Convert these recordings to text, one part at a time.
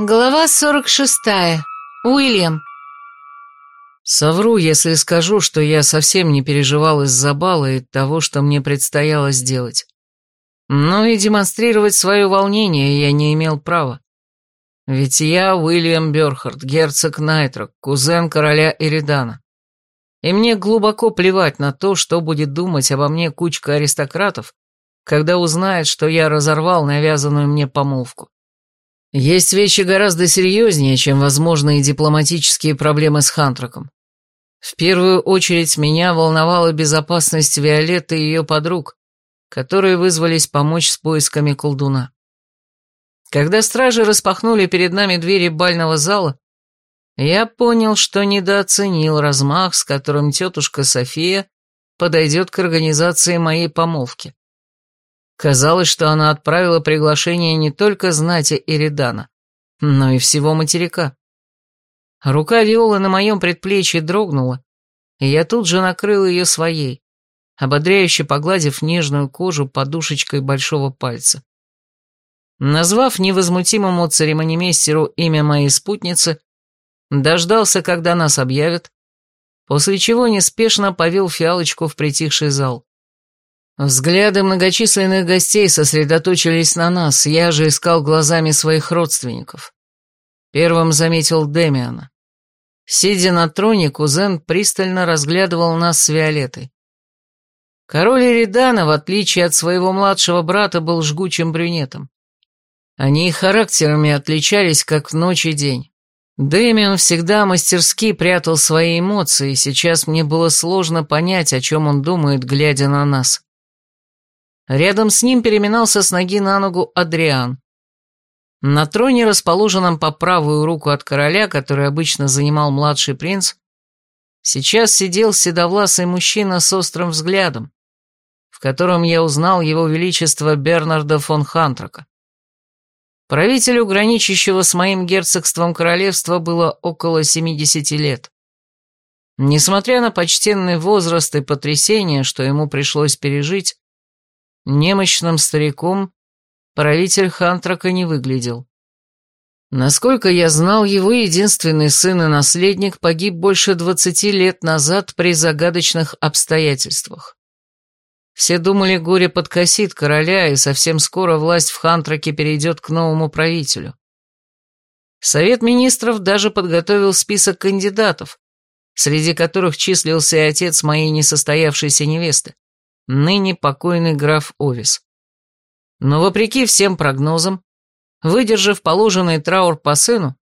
Глава 46. Уильям. Совру, если скажу, что я совсем не переживал из-за бала и того, что мне предстояло сделать. Но и демонстрировать свое волнение я не имел права. Ведь я Уильям Бёрхард, герцог Найтрок, кузен короля Эридана. И мне глубоко плевать на то, что будет думать обо мне кучка аристократов, когда узнает, что я разорвал навязанную мне помолвку. Есть вещи гораздо серьезнее, чем возможные дипломатические проблемы с Хантраком. В первую очередь меня волновала безопасность Виолетты и ее подруг, которые вызвались помочь с поисками колдуна. Когда стражи распахнули перед нами двери бального зала, я понял, что недооценил размах, с которым тетушка София подойдет к организации моей помолвки. Казалось, что она отправила приглашение не только знати Эридана, но и всего материка. Рука Виолы на моем предплечье дрогнула, и я тут же накрыл ее своей, ободряюще погладив нежную кожу подушечкой большого пальца. Назвав невозмутимому церемонимейстеру имя моей спутницы, дождался, когда нас объявят, после чего неспешно повел фиалочку в притихший зал. Взгляды многочисленных гостей сосредоточились на нас, я же искал глазами своих родственников. Первым заметил Демиана. Сидя на троне, кузен пристально разглядывал нас с Виолетой. Король Эридана, в отличие от своего младшего брата, был жгучим брюнетом. Они и характерами отличались, как ночь и день. Дэмиан всегда мастерски прятал свои эмоции, и сейчас мне было сложно понять, о чем он думает, глядя на нас. Рядом с ним переминался с ноги на ногу Адриан. На троне, расположенном по правую руку от короля, который обычно занимал младший принц, сейчас сидел седовласый мужчина с острым взглядом, в котором я узнал его величество Бернарда фон Хантрака. Правителю, граничащего с моим герцогством королевства, было около 70 лет. Несмотря на почтенный возраст и потрясение, что ему пришлось пережить, Немощным стариком правитель Хантрака не выглядел. Насколько я знал, его единственный сын и наследник погиб больше двадцати лет назад при загадочных обстоятельствах. Все думали, горе подкосит короля, и совсем скоро власть в Хантраке перейдет к новому правителю. Совет министров даже подготовил список кандидатов, среди которых числился и отец моей несостоявшейся невесты ныне покойный граф Овис. Но вопреки всем прогнозам, выдержав положенный траур по сыну,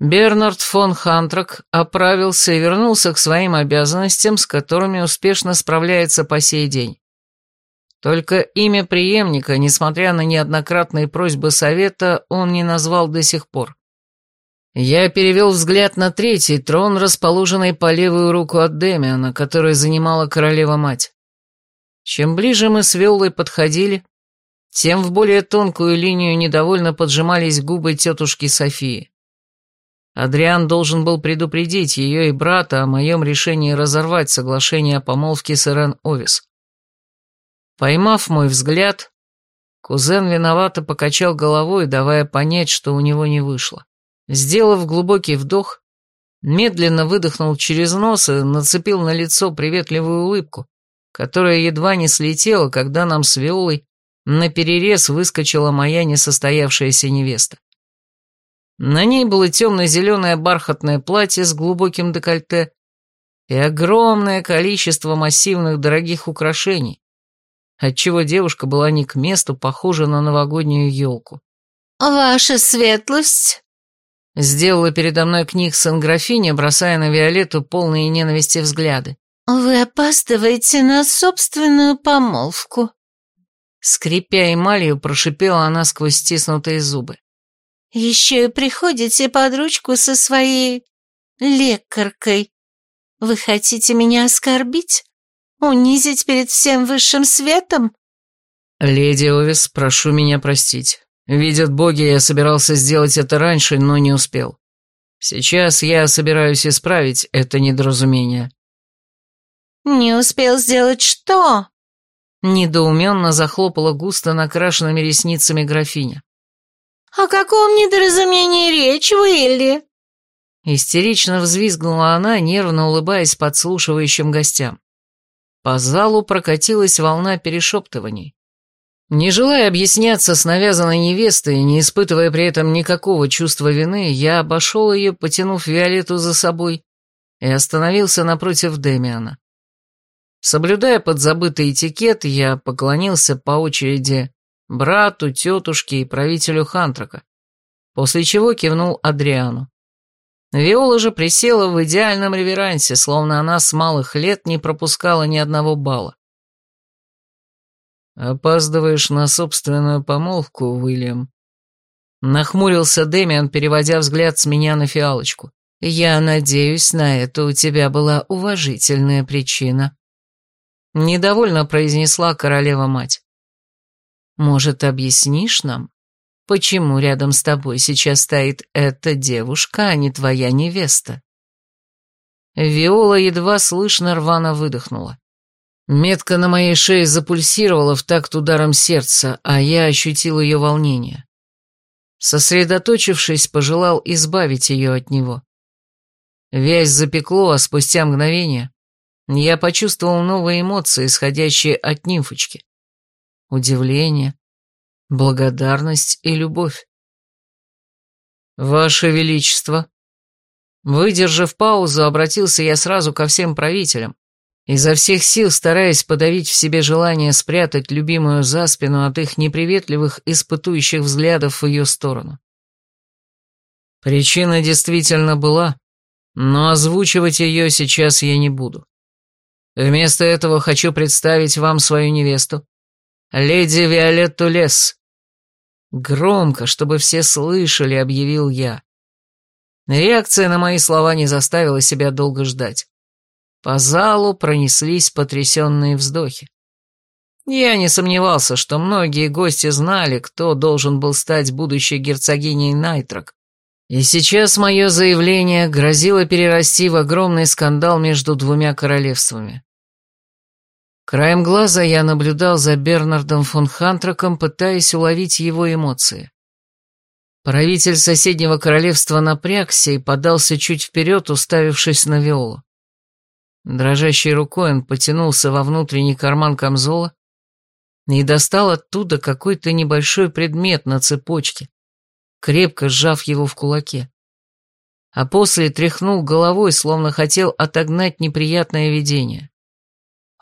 Бернард фон Хантрак оправился и вернулся к своим обязанностям, с которыми успешно справляется по сей день. Только имя преемника, несмотря на неоднократные просьбы совета, он не назвал до сих пор. Я перевел взгляд на третий трон, расположенный по левую руку от Демиана, который занимала королева-мать. Чем ближе мы с Виолой подходили, тем в более тонкую линию недовольно поджимались губы тетушки Софии. Адриан должен был предупредить ее и брата о моем решении разорвать соглашение о помолвке с Ирен Овис. Поймав мой взгляд, кузен виновато покачал головой, давая понять, что у него не вышло. Сделав глубокий вдох, медленно выдохнул через нос и нацепил на лицо приветливую улыбку, которая едва не слетела, когда нам с Виолой на перерез выскочила моя несостоявшаяся невеста. На ней было темно-зеленое бархатное платье с глубоким декольте и огромное количество массивных дорогих украшений, отчего девушка была не к месту похожа на новогоднюю елку. «Ваша светлость!» Сделала передо мной книг сын графиня, бросая на Виолетту полные ненависти взгляды. «Вы опаздываете на собственную помолвку», — скрипя эмалью, прошипела она сквозь стиснутые зубы. «Еще и приходите под ручку со своей лекаркой. Вы хотите меня оскорбить? Унизить перед всем высшим светом?» «Леди Овис, прошу меня простить. Видят боги, я собирался сделать это раньше, но не успел. Сейчас я собираюсь исправить это недоразумение». «Не успел сделать что?» Недоуменно захлопала густо накрашенными ресницами графиня. «О каком недоразумении речь, Уилли!» Истерично взвизгнула она, нервно улыбаясь подслушивающим гостям. По залу прокатилась волна перешептываний. Не желая объясняться с навязанной невестой, не испытывая при этом никакого чувства вины, я обошел ее, потянув Виолетту за собой, и остановился напротив Демиана. Соблюдая подзабытый этикет, я поклонился по очереди брату, тетушке и правителю Хантрака, после чего кивнул Адриану. Виола же присела в идеальном реверансе, словно она с малых лет не пропускала ни одного балла. «Опаздываешь на собственную помолвку, Уильям?» Нахмурился Дэмиан, переводя взгляд с меня на фиалочку. «Я надеюсь, на это у тебя была уважительная причина». Недовольно произнесла королева-мать. «Может, объяснишь нам, почему рядом с тобой сейчас стоит эта девушка, а не твоя невеста?» Виола едва слышно рвано выдохнула. Метка на моей шее запульсировала в такт ударом сердца, а я ощутил ее волнение. Сосредоточившись, пожелал избавить ее от него. Вязь запекло, а спустя мгновение я почувствовал новые эмоции, исходящие от нимфочки. Удивление, благодарность и любовь. «Ваше Величество!» Выдержав паузу, обратился я сразу ко всем правителям, изо всех сил стараясь подавить в себе желание спрятать любимую за спину от их неприветливых, испытующих взглядов в ее сторону. Причина действительно была, но озвучивать ее сейчас я не буду. Вместо этого хочу представить вам свою невесту, леди Виолетту Лес. Громко, чтобы все слышали, объявил я. Реакция на мои слова не заставила себя долго ждать. По залу пронеслись потрясенные вздохи. Я не сомневался, что многие гости знали, кто должен был стать будущей герцогиней Найтрак. И сейчас мое заявление грозило перерасти в огромный скандал между двумя королевствами. Краем глаза я наблюдал за Бернардом фон Хантраком, пытаясь уловить его эмоции. Правитель соседнего королевства напрягся и подался чуть вперед, уставившись на Виолу. Дрожащей рукой он потянулся во внутренний карман камзола и достал оттуда какой-то небольшой предмет на цепочке, крепко сжав его в кулаке. А после тряхнул головой, словно хотел отогнать неприятное видение.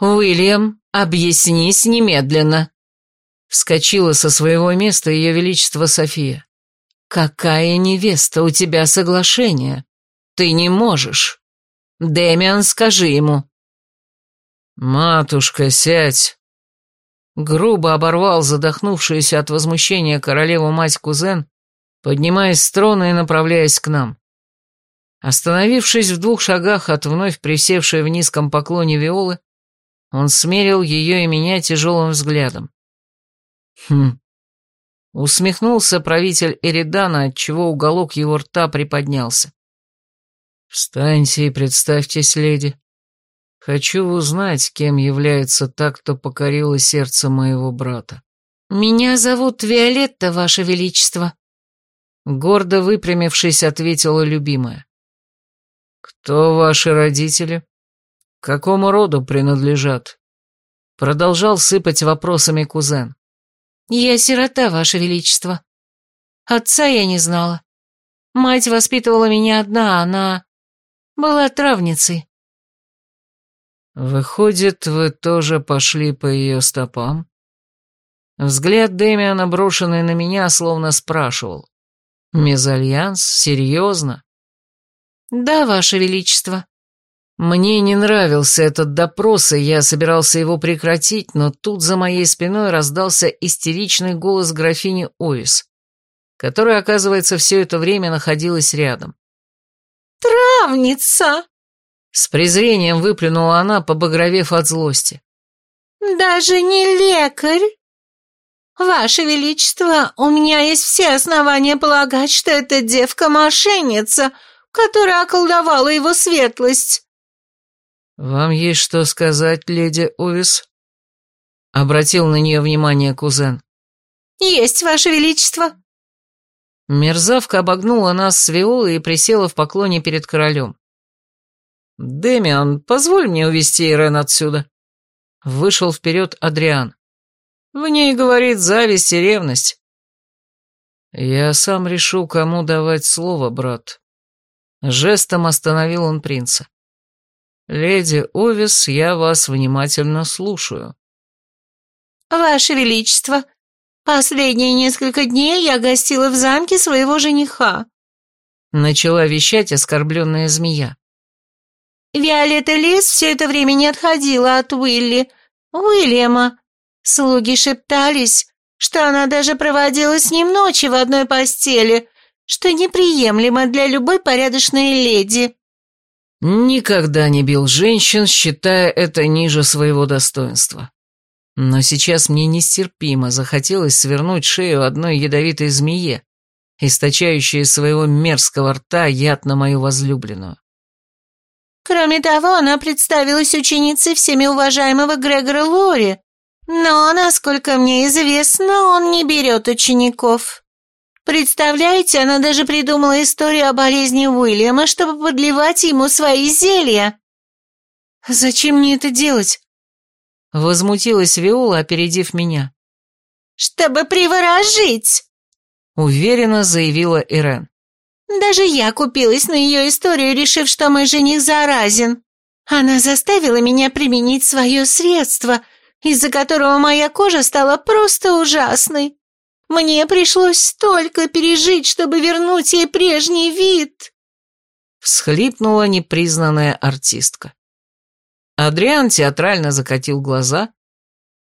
«Уильям, объяснись немедленно!» Вскочила со своего места ее величество София. «Какая невеста, у тебя соглашение? Ты не можешь!» Дэмиан, скажи ему». «Матушка, сядь!» Грубо оборвал задохнувшуюся от возмущения королеву мать-кузен, поднимаясь с трона и направляясь к нам. Остановившись в двух шагах от вновь присевшей в низком поклоне Виолы, он смерил ее и меня тяжелым взглядом. «Хм...» Усмехнулся правитель Эридана, отчего уголок его рта приподнялся. «Встаньте и представьтесь, леди. Хочу узнать, кем является та, кто покорила сердце моего брата». «Меня зовут Виолетта, Ваше Величество», — гордо выпрямившись, ответила любимая. «Кто ваши родители? К какому роду принадлежат?» Продолжал сыпать вопросами кузен. «Я сирота, Ваше Величество. Отца я не знала. Мать воспитывала меня одна, она была травницей. Выходит, вы тоже пошли по ее стопам? Взгляд Дэмиана, брошенный на меня, словно спрашивал. Мезальянс? Серьезно? Да, ваше величество. Мне не нравился этот допрос, и я собирался его прекратить, но тут за моей спиной раздался истеричный голос графини Овис, которая, оказывается, все это время находилась рядом. «Травница!» С презрением выплюнула она, побагровев от злости. «Даже не лекарь!» «Ваше Величество, у меня есть все основания полагать, что эта девка-мошенница, которая околдовала его светлость». «Вам есть что сказать, леди Овис?» Обратил на нее внимание кузен. «Есть, Ваше Величество». Мерзавка обогнула нас с Виолой и присела в поклоне перед королем. «Дэмиан, позволь мне увести Ирен отсюда». Вышел вперед Адриан. В ней говорит зависть и ревность. Я сам решу, кому давать слово, брат. Жестом остановил он принца. Леди Овис, я вас внимательно слушаю. Ваше Величество, последние несколько дней я гостила в замке своего жениха. Начала вещать оскорбленная змея. Виолетта Лис все это время не отходила от Уилли, Уильяма. Слуги шептались, что она даже проводила с ним ночи в одной постели, что неприемлемо для любой порядочной леди. Никогда не бил женщин, считая это ниже своего достоинства. Но сейчас мне нестерпимо захотелось свернуть шею одной ядовитой змее, источающей из своего мерзкого рта яд на мою возлюбленную. Кроме того, она представилась ученицей всеми уважаемого Грегора Лори, но, насколько мне известно, он не берет учеников. Представляете, она даже придумала историю о болезни Уильяма, чтобы подливать ему свои зелья. Зачем мне это делать? Возмутилась Виола, опередив меня. Чтобы приворожить, уверенно заявила Ирен. Даже я купилась на ее историю, решив, что мой жених заразен. Она заставила меня применить свое средство, из-за которого моя кожа стала просто ужасной. Мне пришлось столько пережить, чтобы вернуть ей прежний вид. Всхлипнула непризнанная артистка. Адриан театрально закатил глаза.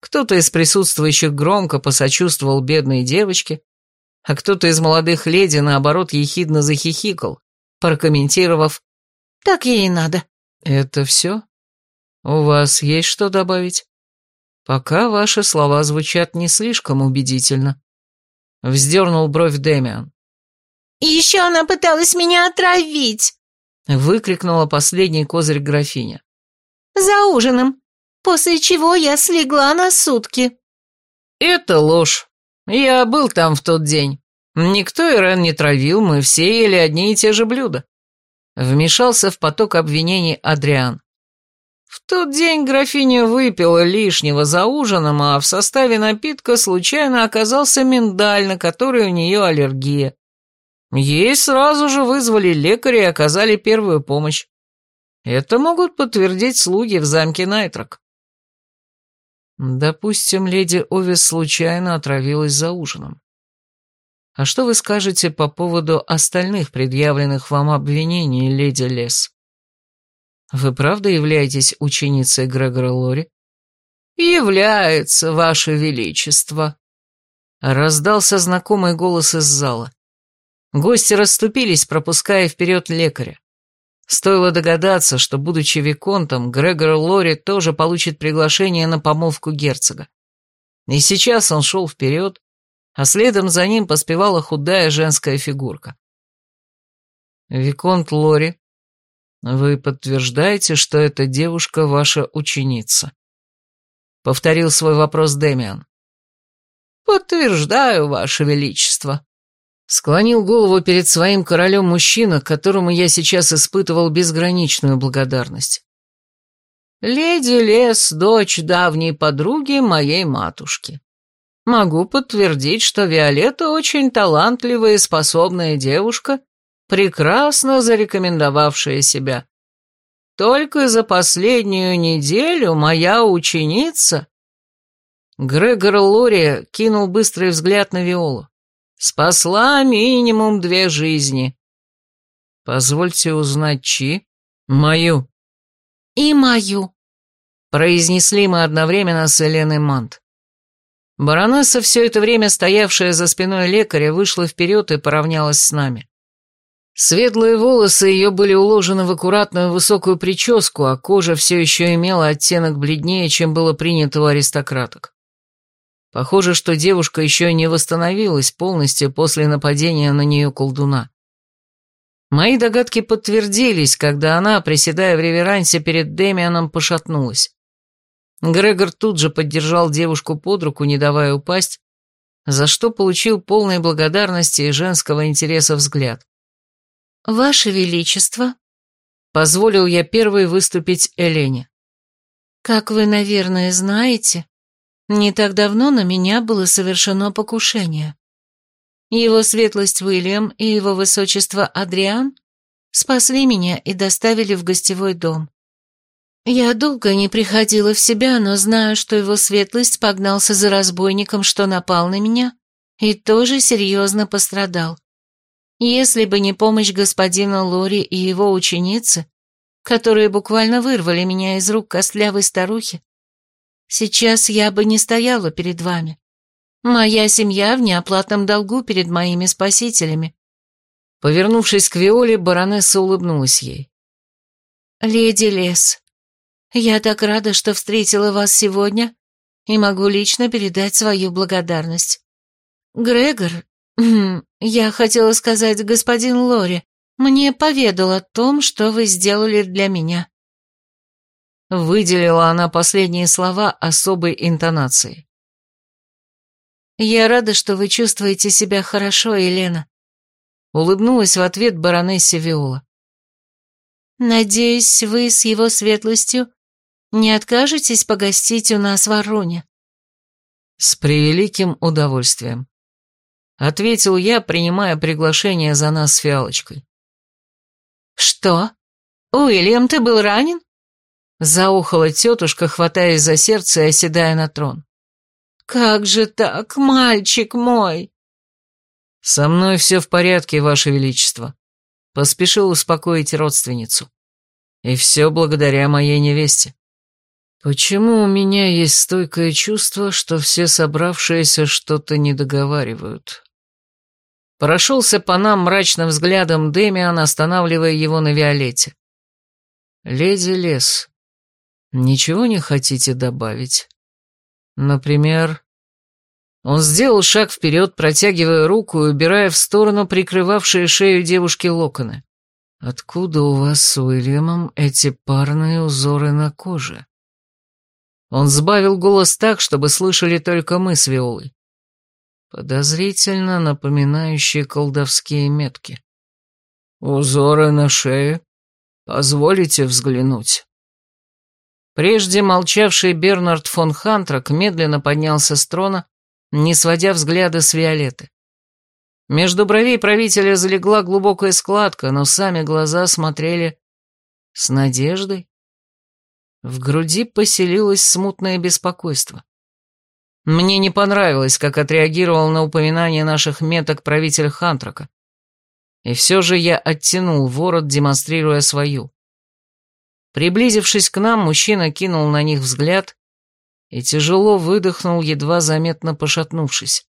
Кто-то из присутствующих громко посочувствовал бедной девочке, а кто-то из молодых леди, наоборот, ехидно захихикал, прокомментировав «Так ей и надо». «Это все? У вас есть что добавить? Пока ваши слова звучат не слишком убедительно». Вздернул бровь Дэмиан. еще она пыталась меня отравить!» Выкрикнула последний козырь графиня. «За ужином, после чего я слегла на сутки». «Это ложь. Я был там в тот день. Никто Ирен не травил, мы все ели одни и те же блюда. Вмешался в поток обвинений Адриан. В тот день графиня выпила лишнего за ужином, а в составе напитка случайно оказался миндаль, на который у нее аллергия. Ей сразу же вызвали лекаря и оказали первую помощь. Это могут подтвердить слуги в замке Найтрак. Допустим, леди Овис случайно отравилась за ужином. А что вы скажете по поводу остальных предъявленных вам обвинений, леди Лес? Вы правда являетесь ученицей Грегора Лори? Является, ваше величество. Раздался знакомый голос из зала. Гости расступились, пропуская вперед лекаря. Стоило догадаться, что, будучи виконтом, Грегор Лори тоже получит приглашение на помолвку герцога. И сейчас он шел вперед, а следом за ним поспевала худая женская фигурка. «Виконт Лори, вы подтверждаете, что эта девушка ваша ученица?» Повторил свой вопрос Дэмиан. «Подтверждаю, ваше величество», Склонил голову перед своим королем мужчина, которому я сейчас испытывал безграничную благодарность. «Леди Лес, дочь давней подруги моей матушки. Могу подтвердить, что Виолетта очень талантливая и способная девушка, прекрасно зарекомендовавшая себя. Только за последнюю неделю моя ученица...» Грегор Лори кинул быстрый взгляд на Виолу. Спасла минимум две жизни. Позвольте узнать, чьи? Мою. И мою. Произнесли мы одновременно с Еленой Мант. Баронесса, все это время стоявшая за спиной лекаря, вышла вперед и поравнялась с нами. Светлые волосы ее были уложены в аккуратную высокую прическу, а кожа все еще имела оттенок бледнее, чем было принято у аристократок. Похоже, что девушка еще не восстановилась полностью после нападения на нее колдуна. Мои догадки подтвердились, когда она, приседая в реверансе перед Демианом, пошатнулась. Грегор тут же поддержал девушку под руку, не давая упасть, за что получил полной благодарности и женского интереса взгляд. «Ваше Величество», — позволил я первой выступить Элене. «Как вы, наверное, знаете, не так давно на меня было совершено покушение. Его светлость Уильям и его высочество Адриан спасли меня и доставили в гостевой дом. Я долго не приходила в себя, но знаю, что его светлость погнался за разбойником, что напал на меня, и тоже серьезно пострадал. Если бы не помощь господина Лори и его ученицы, которые буквально вырвали меня из рук костлявой старухи, сейчас я бы не стояла перед вами. Моя семья в неоплатном долгу перед моими спасителями. Повернувшись к Виоле, баронесса улыбнулась ей. «Леди Лес, я так рада, что встретила вас сегодня и могу лично передать свою благодарность. Грегор, я хотела сказать, господин Лори, мне поведал о том, что вы сделали для меня». Выделила она последние слова особой интонацией. «Я рада, что вы чувствуете себя хорошо, Елена», — улыбнулась в ответ баронессе Виола. «Надеюсь, вы с его светлостью не откажетесь погостить у нас в Аруне?» «С превеликим удовольствием», — ответил я, принимая приглашение за нас с фиалочкой. «Что? Уильям, ты был ранен?» Заухала тетушка, хватаясь за сердце и оседая на трон. «Как же так, мальчик мой?» «Со мной все в порядке, Ваше Величество», — поспешил успокоить родственницу. «И все благодаря моей невесте». Почему у меня есть стойкое чувство, что все собравшиеся что-то не договаривают? Прошелся по нам мрачным взглядом Демиан, останавливая его на Виолетте. «Леди Лес, ничего не хотите добавить? Например...» Он сделал шаг вперед, протягивая руку и убирая в сторону прикрывавшие шею девушки локоны. «Откуда у вас с Уильямом эти парные узоры на коже?» Он сбавил голос так, чтобы слышали только мы с Виолой. Подозрительно напоминающие колдовские метки. «Узоры на шее? Позволите взглянуть?» Прежде молчавший Бернард фон Хантрак медленно поднялся с трона, не сводя взгляда с Виолетты. Между бровей правителя залегла глубокая складка, но сами глаза смотрели с надеждой в груди поселилось смутное беспокойство. Мне не понравилось, как отреагировал на упоминание наших меток правитель Хантрака. И все же я оттянул ворот, демонстрируя свою. Приблизившись к нам, мужчина кинул на них взгляд и тяжело выдохнул, едва заметно пошатнувшись.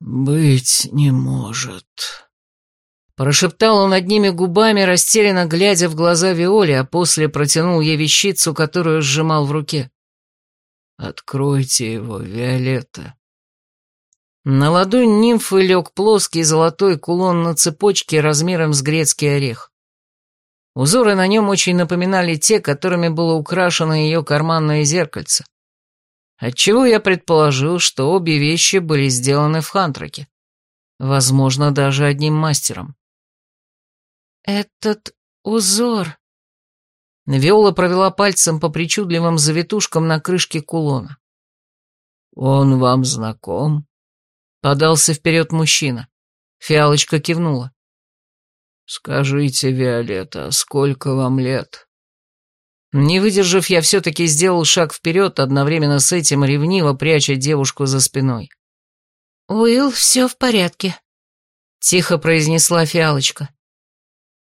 «Быть не может», Прошептал он одними губами, растерянно глядя в глаза Виоли, а после протянул ей вещицу, которую сжимал в руке. «Откройте его, Виолетта». На ладонь нимфы лег плоский золотой кулон на цепочке размером с грецкий орех. Узоры на нем очень напоминали те, которыми было украшено ее карманное зеркальце. Отчего я предположил, что обе вещи были сделаны в Хантраке. Возможно, даже одним мастером. «Этот узор...» Виола провела пальцем по причудливым завитушкам на крышке кулона. «Он вам знаком?» Подался вперед мужчина. Фиалочка кивнула. «Скажите, Виолетта, сколько вам лет?» Не выдержав, я все-таки сделал шаг вперед, одновременно с этим ревниво пряча девушку за спиной. «Уилл, все в порядке», — тихо произнесла Фиалочка.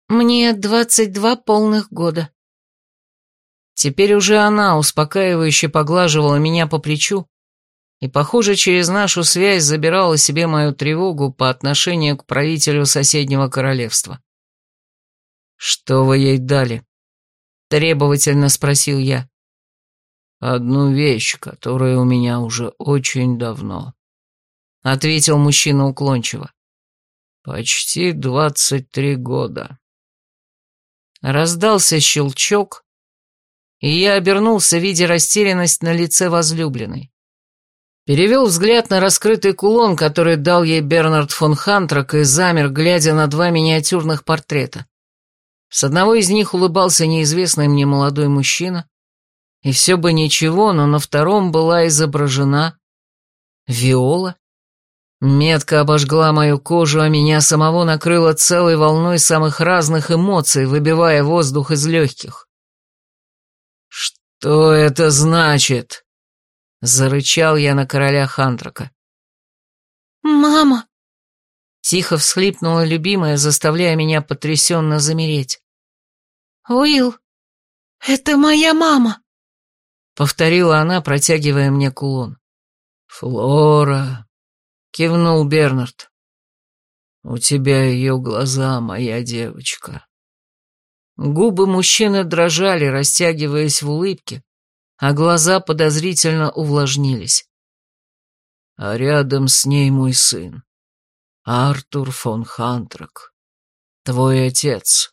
Мне двадцать два полных года. Теперь уже она успокаивающе поглаживала меня по плечу и, похоже, через нашу связь забирала себе мою тревогу по отношению к правителю соседнего королевства. «Что вы ей дали?» — требовательно спросил я. «Одну вещь, которая у меня уже очень давно», — ответил мужчина уклончиво. «Почти двадцать три года». Раздался щелчок, и я обернулся, видя растерянность на лице возлюбленной. Перевел взгляд на раскрытый кулон, который дал ей Бернард фон Хантрак, и замер, глядя на два миниатюрных портрета. С одного из них улыбался неизвестный мне молодой мужчина, и все бы ничего, но на втором была изображена Виола. Метка обожгла мою кожу, а меня самого накрыло целой волной самых разных эмоций, выбивая воздух из легких. «Что это значит?» Зарычал я на короля Хантрака. «Мама!» Тихо всхлипнула любимая, заставляя меня потрясенно замереть. «Уилл, это моя мама!» Повторила она, протягивая мне кулон. «Флора!» — кивнул Бернард. «У тебя ее глаза, моя девочка». Губы мужчины дрожали, растягиваясь в улыбке, а глаза подозрительно увлажнились. А рядом с ней мой сын, Артур фон Хантрак, твой отец.